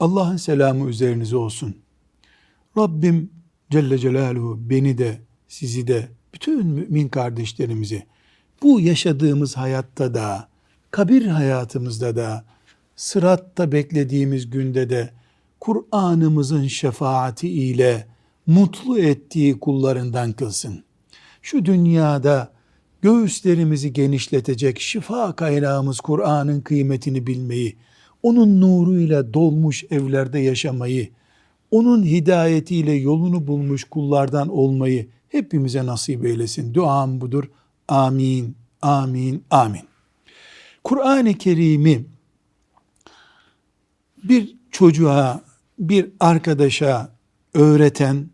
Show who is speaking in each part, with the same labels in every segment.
Speaker 1: Allah'ın selamı üzerinize olsun. Rabbim Celle Celaluhu beni de, sizi de, bütün mümin kardeşlerimizi bu yaşadığımız hayatta da, kabir hayatımızda da, sıratta beklediğimiz günde de Kur'an'ımızın şefaati ile mutlu ettiği kullarından kılsın. Şu dünyada göğüslerimizi genişletecek şifa kaynağımız Kur'an'ın kıymetini bilmeyi, onun nuruyla dolmuş evlerde yaşamayı, onun hidayetiyle yolunu bulmuş kullardan olmayı hepimize nasip eylesin. Duam budur. Amin, amin, amin. Kur'an-ı Kerim'i bir çocuğa, bir arkadaşa öğreten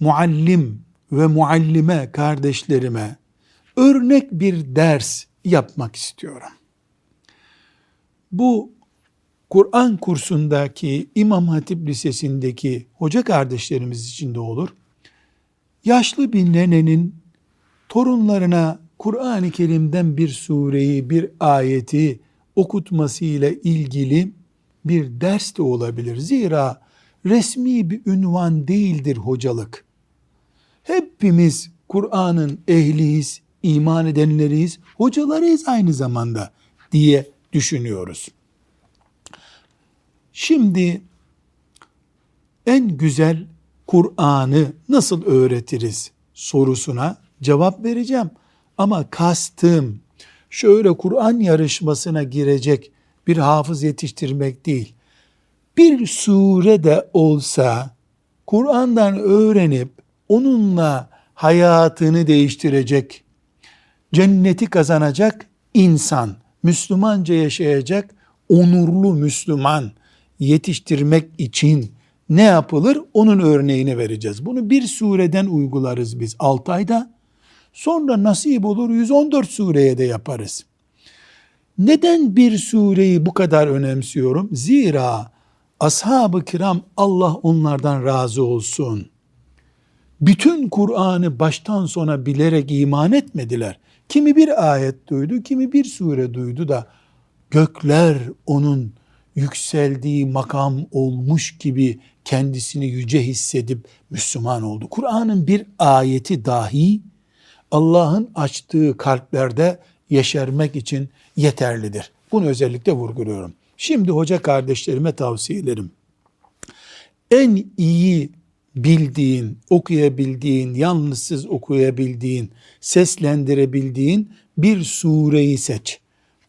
Speaker 1: muallim ve muallime kardeşlerime örnek bir ders yapmak istiyorum. Bu Kur'an kursundaki İmam Hatip Lisesi'ndeki hoca kardeşlerimiz için de olur. Yaşlı bir nenenin torunlarına Kur'an-ı Kerim'den bir sureyi, bir ayeti okutması ile ilgili bir ders de olabilir. Zira resmi bir ünvan değildir hocalık. Hepimiz Kur'an'ın ehliyiz, iman edenleriyiz, hocalarıyız aynı zamanda diye düşünüyoruz. Şimdi en güzel Kur'an'ı nasıl öğretiriz sorusuna cevap vereceğim. Ama kastım şöyle Kur'an yarışmasına girecek bir hafız yetiştirmek değil. Bir sure de olsa Kur'an'dan öğrenip onunla hayatını değiştirecek, cenneti kazanacak insan, Müslümanca yaşayacak onurlu Müslüman yetiştirmek için ne yapılır? Onun örneğini vereceğiz. Bunu bir sureden uygularız biz 6 ayda. Sonra nasip olur 114 sureye de yaparız. Neden bir sureyi bu kadar önemsiyorum? Zira ashab-ı kiram Allah onlardan razı olsun. Bütün Kur'an'ı baştan sona bilerek iman etmediler. Kimi bir ayet duydu, kimi bir sure duydu da gökler onun yükseldiği makam olmuş gibi kendisini yüce hissedip Müslüman oldu. Kur'an'ın bir ayeti dahi Allah'ın açtığı kalplerde yeşermek için yeterlidir. Bunu özellikle vurguluyorum. Şimdi hoca kardeşlerime tavsiyelerim. En iyi bildiğin, okuyabildiğin, yalnızsız okuyabildiğin, seslendirebildiğin bir sureyi seç.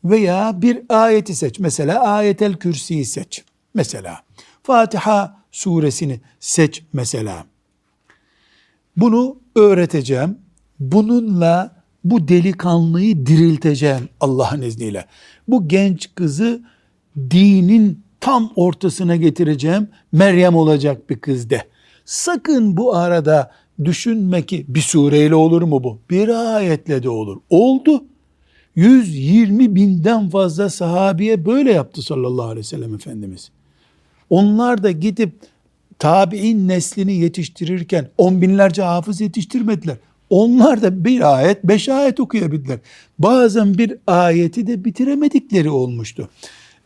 Speaker 1: Veya bir ayeti seç. Mesela ayetel kürsiyi seç. Mesela Fatiha suresini seç mesela. Bunu öğreteceğim. Bununla bu delikanlıyı dirilteceğim Allah'ın izniyle. Bu genç kızı dinin tam ortasına getireceğim. Meryem olacak bir kız de. Sakın bu arada düşünme ki bir sureyle olur mu bu? Bir ayetle de olur. Oldu. 120 binden fazla sahabiye böyle yaptı sallallahu aleyhi ve sellem Efendimiz. Onlar da gidip tabi'in neslini yetiştirirken on binlerce hafız yetiştirmediler. Onlar da bir ayet, beş ayet okuyabildiler. Bazen bir ayeti de bitiremedikleri olmuştu.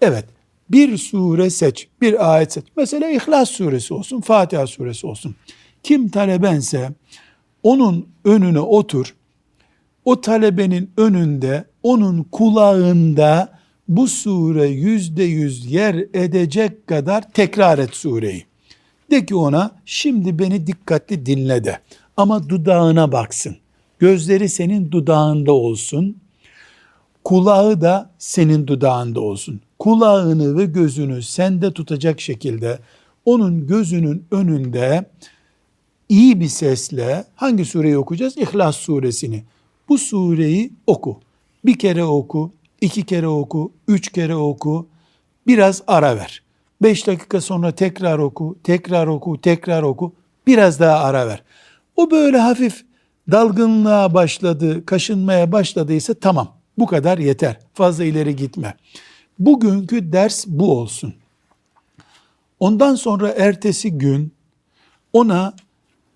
Speaker 1: Evet, bir sure seç, bir ayet seç. Mesela İhlas suresi olsun, Fatiha suresi olsun. Kim talebense onun önüne otur. O talebenin önünde, onun kulağında bu sure yüzde yüz yer edecek kadar tekrar et sureyi. De ki ona şimdi beni dikkatli dinle de. Ama dudağına baksın. Gözleri senin dudağında olsun. Kulağı da senin dudağında olsun. Kulağını ve gözünü sende tutacak şekilde onun gözünün önünde iyi bir sesle hangi sureyi okuyacağız? İhlas suresini. Bu sureyi oku. Bir kere oku, iki kere oku, üç kere oku. Biraz ara ver. 5 dakika sonra tekrar oku, tekrar oku, tekrar oku. Biraz daha ara ver. O böyle hafif dalgınlığa başladı, kaşınmaya başladıysa tamam. Bu kadar yeter. Fazla ileri gitme. Bugünkü ders bu olsun. Ondan sonra ertesi gün ona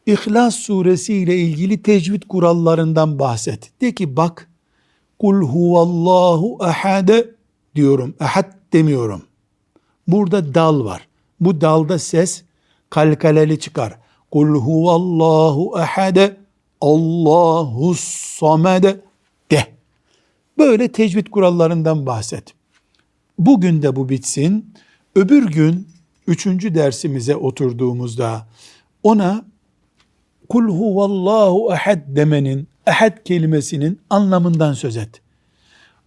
Speaker 1: İhlas suresi ile ilgili tecvid kurallarından bahset. De ki bak kul huvallahu ahade diyorum. Ahad demiyorum. Burada dal var. Bu dalda ses kalkaleli çıkar. Kul huvallahu ahade Allahu samede de. Böyle tecvid kurallarından bahset. Bugün de bu bitsin. Öbür gün üçüncü dersimize oturduğumuzda ona kul huvallahu ehad demenin, ehad kelimesinin anlamından söz et.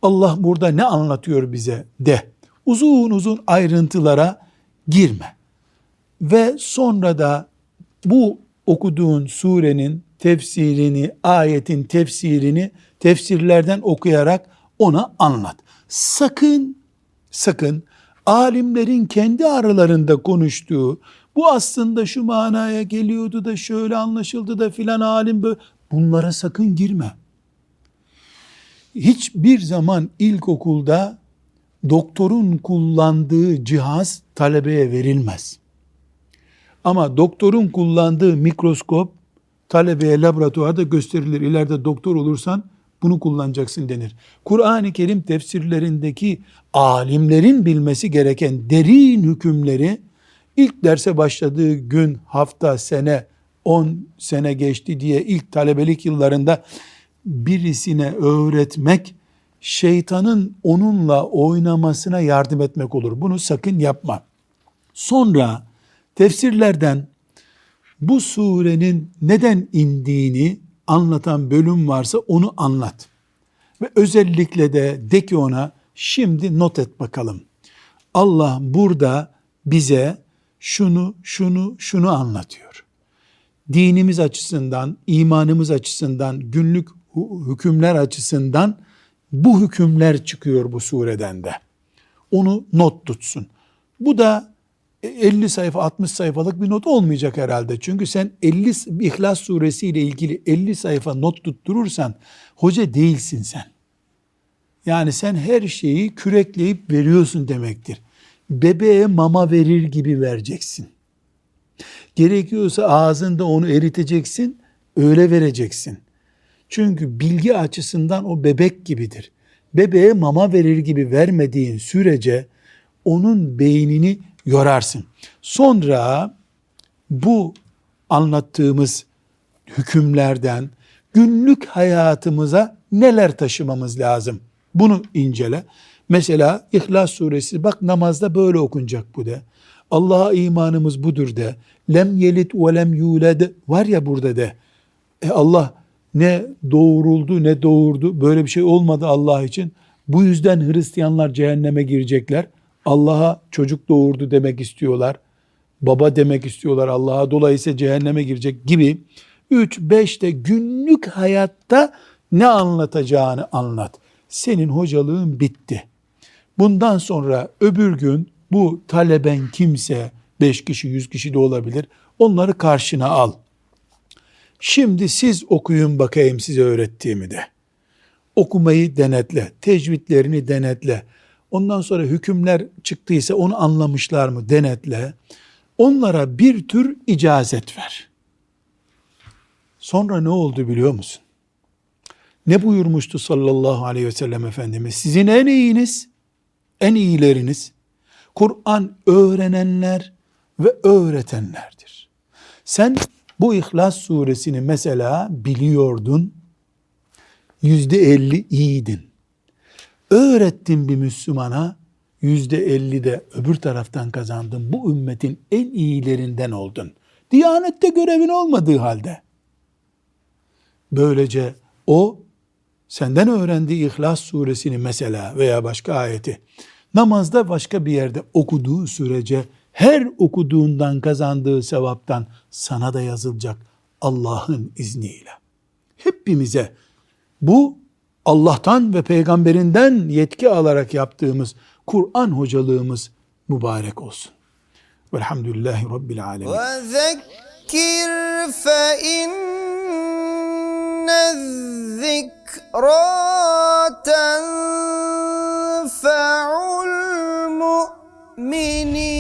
Speaker 1: Allah burada ne anlatıyor bize de. Uzun uzun ayrıntılara girme. Ve sonra da bu okuduğun surenin tefsirini, ayetin tefsirini tefsirlerden okuyarak ona anlat. Sakın, sakın alimlerin kendi aralarında konuştuğu, bu aslında şu manaya geliyordu da şöyle anlaşıldı da filan alim böyle, bunlara sakın girme. Hiçbir zaman ilkokulda doktorun kullandığı cihaz talebeye verilmez. Ama doktorun kullandığı mikroskop talebeye laboratuvarda gösterilir. İleride doktor olursan bunu kullanacaksın denir. Kur'an-ı Kerim tefsirlerindeki alimlerin bilmesi gereken derin hükümleri ilk derse başladığı gün, hafta, sene, 10 sene geçti diye ilk talebelik yıllarında birisine öğretmek şeytanın onunla oynamasına yardım etmek olur. Bunu sakın yapma. Sonra tefsirlerden bu surenin neden indiğini anlatan bölüm varsa onu anlat. Ve özellikle de de ki ona şimdi not et bakalım. Allah burada bize şunu, şunu, şunu anlatıyor. Dinimiz açısından, imanımız açısından, günlük hükümler açısından bu hükümler çıkıyor bu sureden de. Onu not tutsun. Bu da 50 sayfa 60 sayfalık bir not olmayacak herhalde. Çünkü sen 50 İhlas suresi ile ilgili 50 sayfa not tutturursan hoca değilsin sen. Yani sen her şeyi kürekleyip veriyorsun demektir. Bebeğe mama verir gibi vereceksin. Gerekiyorsa ağzında onu eriteceksin, öyle vereceksin. Çünkü bilgi açısından o bebek gibidir. Bebeğe mama verir gibi vermediğin sürece onun beynini yorarsın. Sonra bu anlattığımız hükümlerden günlük hayatımıza neler taşımamız lazım? Bunu incele. Mesela İhlas suresi bak namazda böyle okunacak bu de. Allah'a imanımız budur de. Lem yelit ve lem yuled var ya burada de. E Allah ne doğuruldu ne doğurdu böyle bir şey olmadı Allah için. Bu yüzden Hristiyanlar cehenneme girecekler. Allah'a çocuk doğurdu demek istiyorlar. Baba demek istiyorlar Allah'a. Dolayısıyla cehenneme girecek gibi 3 5'te günlük hayatta ne anlatacağını anlat. Senin hocalığın bitti. Bundan sonra öbür gün bu taleben kimse 5 kişi 100 kişi de olabilir. Onları karşına al. Şimdi siz okuyun bakayım size öğrettiğimi de. Okumayı denetle, tecvidlerini denetle. Ondan sonra hükümler çıktıysa onu anlamışlar mı denetle. Onlara bir tür icazet ver. Sonra ne oldu biliyor musun? Ne buyurmuştu sallallahu aleyhi ve sellem Efendimiz? Sizin en iyiniz, en iyileriniz, Kur'an öğrenenler ve öğretenlerdir. Sen bu İhlas suresini mesela biliyordun, yüzde elli iyiydin öğrettin bir Müslümana, yüzde elli de öbür taraftan kazandın. Bu ümmetin en iyilerinden oldun. Diyanette görevin olmadığı halde. Böylece o senden öğrendiği İhlas suresini mesela veya başka ayeti Namazda başka bir yerde okuduğu sürece her okuduğundan kazandığı sevaptan sana da yazılacak Allah'ın izniyle. Hepimize bu Allah'tan ve peygamberinden yetki alarak yaptığımız Kur'an hocalığımız mübarek olsun. Velhamdülillahi Rabbil Alemin.
Speaker 2: Ve zekir fe inne zikrâ tenfe'u mini